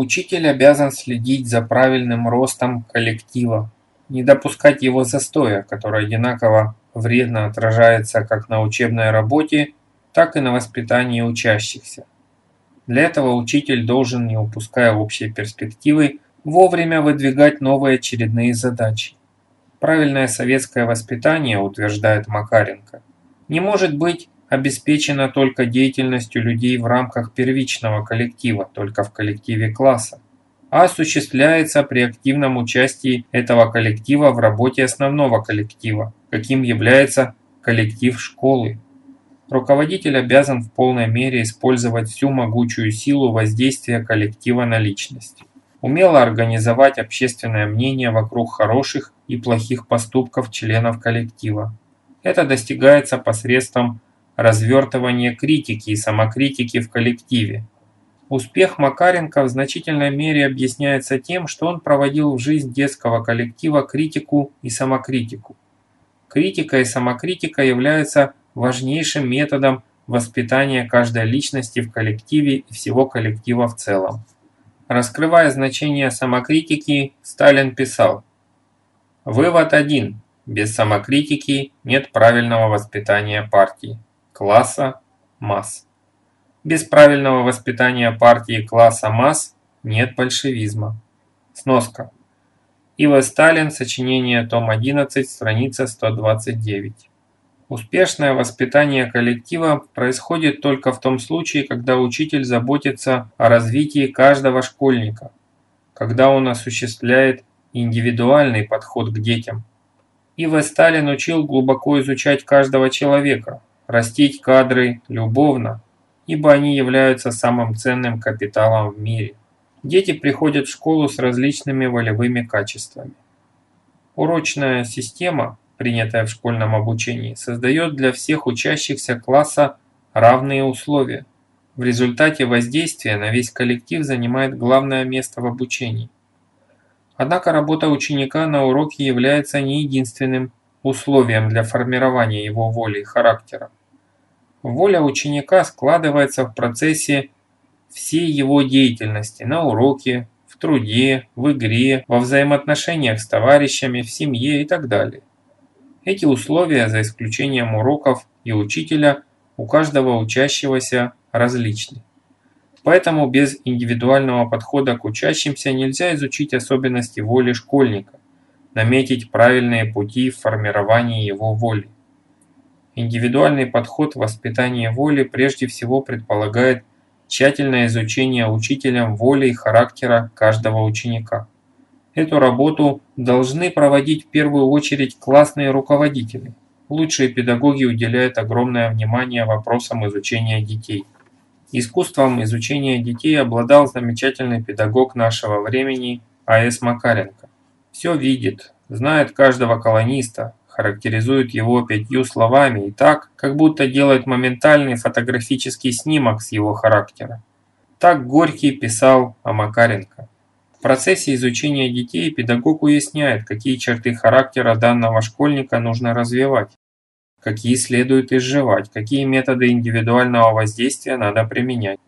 Учитель обязан следить за правильным ростом коллектива, не допускать его застоя, который одинаково вредно отражается как на учебной работе, так и на воспитании учащихся. Для этого учитель должен, не упуская общей перспективы, вовремя выдвигать новые очередные задачи. Правильное советское воспитание, утверждает Макаренко, не может быть обеспечено только деятельностью людей в рамках первичного коллектива, только в коллективе класса, а осуществляется при активном участии этого коллектива в работе основного коллектива, каким является коллектив школы. Руководитель обязан в полной мере использовать всю могучую силу воздействия коллектива на личность. Умело организовать общественное мнение вокруг хороших и плохих поступков членов коллектива. Это достигается посредством развертывания критики и самокритики в коллективе. Успех Макаренко в значительной мере объясняется тем, что он проводил в жизнь детского коллектива критику и самокритику. Критика и самокритика являются важнейшим методом воспитания каждой личности в коллективе и всего коллектива в целом. Раскрывая значение самокритики, Сталин писал «Вывод один. Без самокритики нет правильного воспитания партии, класса, масс. Без правильного воспитания партии класса масс нет большевизма». Сноска. И.В. Сталин, сочинение, том 11, страница 129. Успешное воспитание коллектива происходит только в том случае, когда учитель заботится о развитии каждого школьника, когда он осуществляет индивидуальный подход к детям. И.В. Сталин учил глубоко изучать каждого человека, растить кадры любовно, ибо они являются самым ценным капиталом в мире. Дети приходят в школу с различными волевыми качествами. Урочная система – принятая в школьном обучении, создает для всех учащихся класса равные условия. В результате воздействия на весь коллектив занимает главное место в обучении. Однако работа ученика на уроке является не единственным условием для формирования его воли и характера. Воля ученика складывается в процессе всей его деятельности на уроке, в труде, в игре, во взаимоотношениях с товарищами, в семье и так далее. Эти условия, за исключением уроков и учителя, у каждого учащегося различны. Поэтому без индивидуального подхода к учащимся нельзя изучить особенности воли школьника, наметить правильные пути в формировании его воли. Индивидуальный подход в воспитании воли прежде всего предполагает тщательное изучение учителем воли и характера каждого ученика. Эту работу должны проводить в первую очередь классные руководители. Лучшие педагоги уделяют огромное внимание вопросам изучения детей. Искусством изучения детей обладал замечательный педагог нашего времени А.С. Макаренко. Все видит, знает каждого колониста, характеризует его пятью словами и так, как будто делает моментальный фотографический снимок с его характера. Так Горький писал о Макаренко. В процессе изучения детей педагог уясняет, какие черты характера данного школьника нужно развивать, какие следует изживать, какие методы индивидуального воздействия надо применять.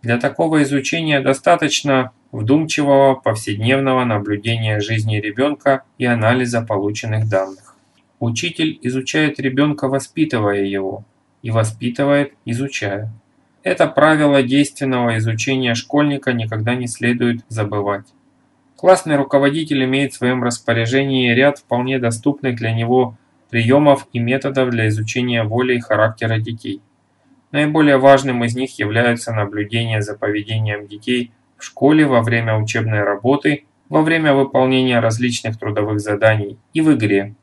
Для такого изучения достаточно вдумчивого повседневного наблюдения жизни ребенка и анализа полученных данных. Учитель изучает ребенка, воспитывая его, и воспитывает, изучая. Это правило действенного изучения школьника никогда не следует забывать. Классный руководитель имеет в своем распоряжении ряд вполне доступных для него приемов и методов для изучения воли и характера детей. Наиболее важным из них являются наблюдение за поведением детей в школе во время учебной работы, во время выполнения различных трудовых заданий и в игре,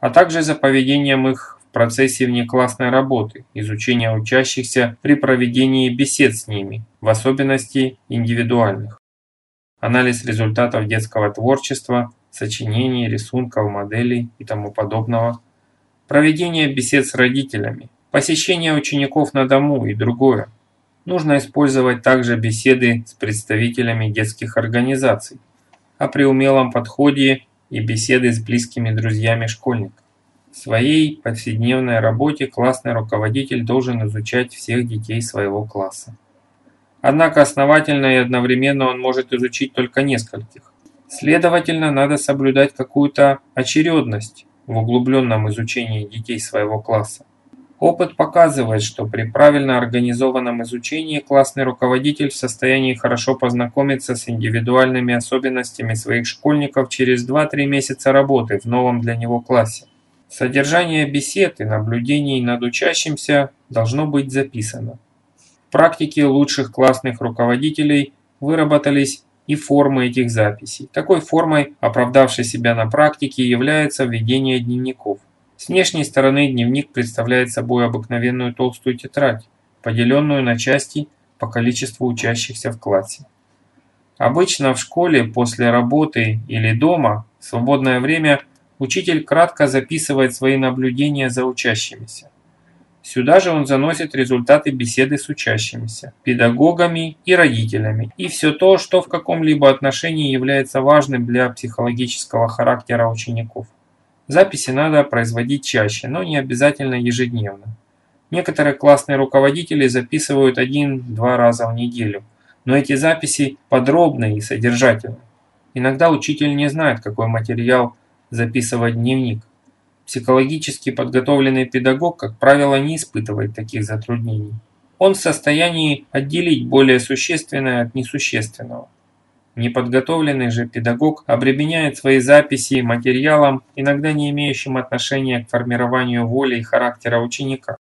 а также за поведением их в процессе внеклассной работы, изучения учащихся при проведении бесед с ними, в особенности индивидуальных. Анализ результатов детского творчества, сочинений, рисунков, моделей и тому подобного. Проведение бесед с родителями, посещение учеников на дому и другое. Нужно использовать также беседы с представителями детских организаций, а при умелом подходе и беседы с близкими друзьями школьника. В своей повседневной работе классный руководитель должен изучать всех детей своего класса. Однако основательно и одновременно он может изучить только нескольких. Следовательно, надо соблюдать какую-то очередность в углубленном изучении детей своего класса. Опыт показывает, что при правильно организованном изучении классный руководитель в состоянии хорошо познакомиться с индивидуальными особенностями своих школьников через 2-3 месяца работы в новом для него классе. Содержание бесед и наблюдений над учащимся должно быть записано. В практике лучших классных руководителей выработались и формы этих записей. Такой формой, оправдавшей себя на практике, является введение дневников. С внешней стороны дневник представляет собой обыкновенную толстую тетрадь, поделенную на части по количеству учащихся в классе. Обычно в школе после работы или дома в свободное время учитель кратко записывает свои наблюдения за учащимися. Сюда же он заносит результаты беседы с учащимися, педагогами и родителями, и все то, что в каком-либо отношении является важным для психологического характера учеников. Записи надо производить чаще, но не обязательно ежедневно. Некоторые классные руководители записывают один-два раза в неделю, но эти записи подробные и содержательные. Иногда учитель не знает, какой материал записывать в дневник. Психологически подготовленный педагог, как правило, не испытывает таких затруднений. Он в состоянии отделить более существенное от несущественного. Неподготовленный же педагог обременяет свои записи материалом, иногда не имеющим отношения к формированию воли и характера ученика.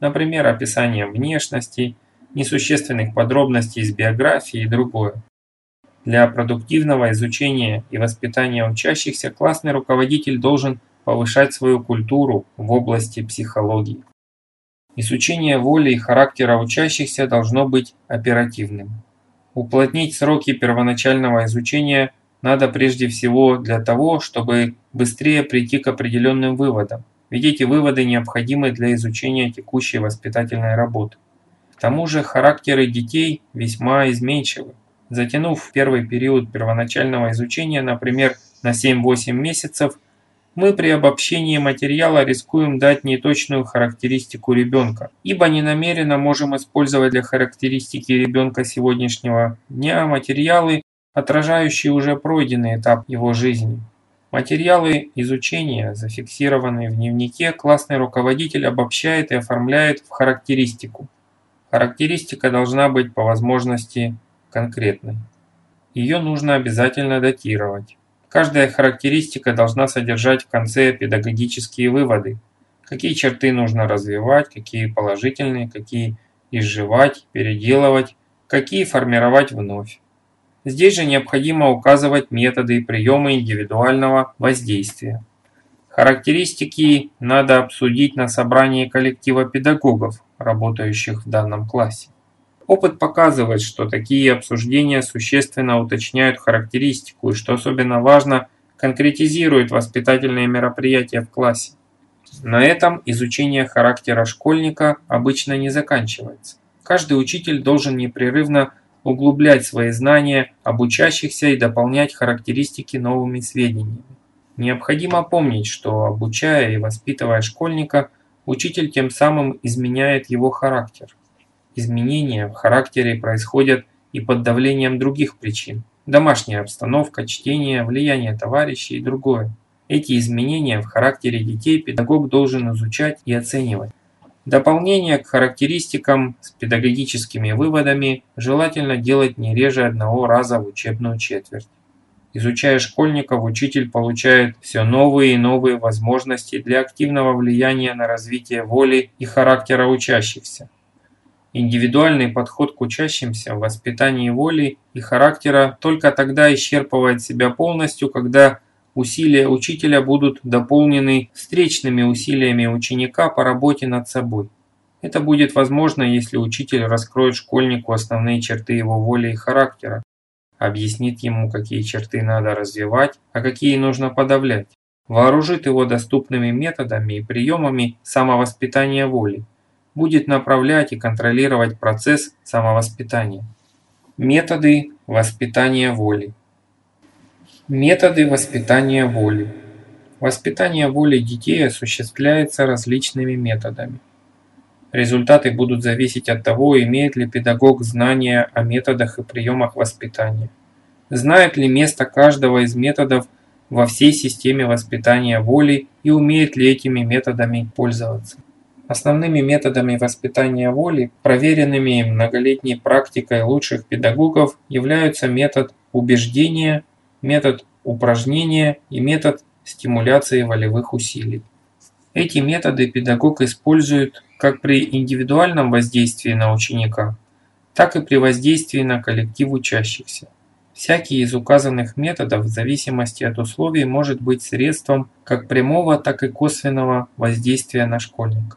Например, описанием внешности, несущественных подробностей из биографии и другое. Для продуктивного изучения и воспитания учащихся классный руководитель должен повышать свою культуру в области психологии. Изучение воли и характера учащихся должно быть оперативным. Уплотнить сроки первоначального изучения надо прежде всего для того, чтобы быстрее прийти к определенным выводам, ведь эти выводы необходимы для изучения текущей воспитательной работы. К тому же характеры детей весьма изменчивы. Затянув первый период первоначального изучения, например, на 7-8 месяцев – мы при обобщении материала рискуем дать неточную характеристику ребенка, ибо ненамеренно можем использовать для характеристики ребенка сегодняшнего дня материалы, отражающие уже пройденный этап его жизни. Материалы изучения, зафиксированные в дневнике, классный руководитель обобщает и оформляет в характеристику. Характеристика должна быть по возможности конкретной. Ее нужно обязательно датировать. Каждая характеристика должна содержать в конце педагогические выводы. Какие черты нужно развивать, какие положительные, какие изживать, переделывать, какие формировать вновь. Здесь же необходимо указывать методы и приемы индивидуального воздействия. Характеристики надо обсудить на собрании коллектива педагогов, работающих в данном классе. Опыт показывает, что такие обсуждения существенно уточняют характеристику и, что особенно важно, конкретизируют воспитательные мероприятия в классе. На этом изучение характера школьника обычно не заканчивается. Каждый учитель должен непрерывно углублять свои знания об учащихся и дополнять характеристики новыми сведениями. Необходимо помнить, что обучая и воспитывая школьника, учитель тем самым изменяет его характер. Изменения в характере происходят и под давлением других причин. Домашняя обстановка, чтение, влияние товарищей и другое. Эти изменения в характере детей педагог должен изучать и оценивать. Дополнение к характеристикам с педагогическими выводами желательно делать не реже одного раза в учебную четверть. Изучая школьников, учитель получает все новые и новые возможности для активного влияния на развитие воли и характера учащихся. Индивидуальный подход к учащимся в воли и характера только тогда исчерпывает себя полностью, когда усилия учителя будут дополнены встречными усилиями ученика по работе над собой. Это будет возможно, если учитель раскроет школьнику основные черты его воли и характера, объяснит ему, какие черты надо развивать, а какие нужно подавлять, вооружит его доступными методами и приемами самовоспитания воли, будет направлять и контролировать процесс самовоспитания. Методы воспитания воли. Методы воспитания воли. Воспитание воли детей осуществляется различными методами. Результаты будут зависеть от того, имеет ли педагог знания о методах и приемах воспитания, знает ли место каждого из методов во всей системе воспитания воли и умеет ли этими методами пользоваться. Основными методами воспитания воли, проверенными многолетней практикой лучших педагогов, являются метод убеждения, метод упражнения и метод стимуляции волевых усилий. Эти методы педагог использует как при индивидуальном воздействии на ученика, так и при воздействии на коллектив учащихся. Всякий из указанных методов в зависимости от условий может быть средством как прямого, так и косвенного воздействия на школьника.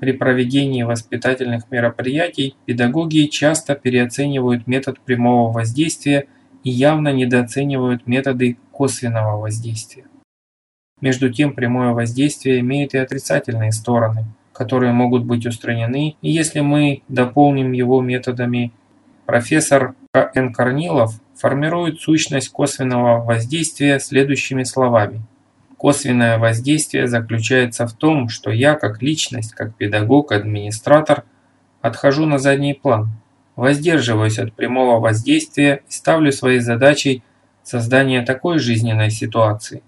При проведении воспитательных мероприятий педагоги часто переоценивают метод прямого воздействия и явно недооценивают методы косвенного воздействия. Между тем прямое воздействие имеет и отрицательные стороны, которые могут быть устранены, если мы дополним его методами Профессор К.Н. Корнилов формирует сущность косвенного воздействия следующими словами. Косвенное воздействие заключается в том, что я как личность, как педагог, администратор, отхожу на задний план, воздерживаюсь от прямого воздействия и ставлю своей задачей создание такой жизненной ситуации,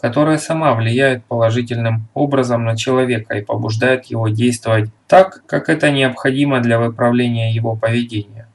которая сама влияет положительным образом на человека и побуждает его действовать так, как это необходимо для выправления его поведения.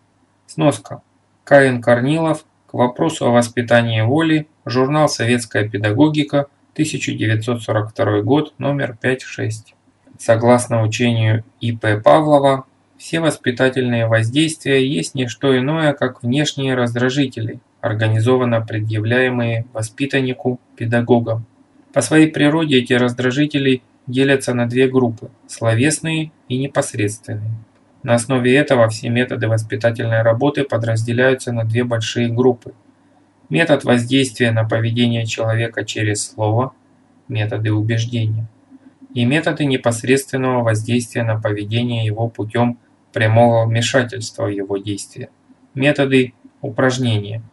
Сноска. Каин Корнилов. К вопросу о воспитании воли. Журнал «Советская педагогика», 1942 год, номер 5-6. Согласно учению И.П. Павлова, все воспитательные воздействия есть не что иное, как внешние раздражители, организованно предъявляемые воспитаннику педагогам. По своей природе эти раздражители делятся на две группы – словесные и непосредственные. На основе этого все методы воспитательной работы подразделяются на две большие группы. Метод воздействия на поведение человека через слово, методы убеждения, и методы непосредственного воздействия на поведение его путем прямого вмешательства в его действия, методы упражнения.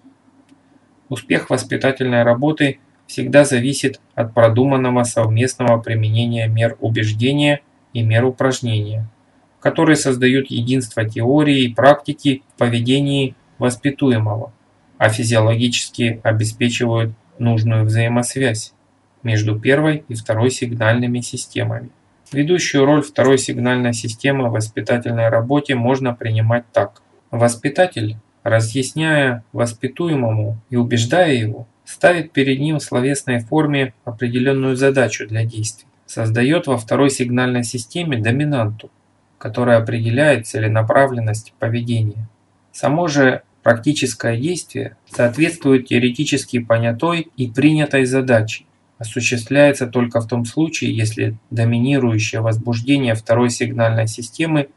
Успех воспитательной работы всегда зависит от продуманного совместного применения мер убеждения и мер упражнения – которые создают единство теории и практики в поведении воспитуемого, а физиологически обеспечивают нужную взаимосвязь между первой и второй сигнальными системами. Ведущую роль второй сигнальной системы в воспитательной работе можно принимать так. Воспитатель, разъясняя воспитуемому и убеждая его, ставит перед ним в словесной форме определенную задачу для действий, создает во второй сигнальной системе доминанту, которая определяет целенаправленность поведения. Само же практическое действие соответствует теоретически понятой и принятой задаче, осуществляется только в том случае, если доминирующее возбуждение второй сигнальной системы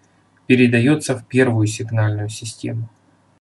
передается в первую сигнальную систему.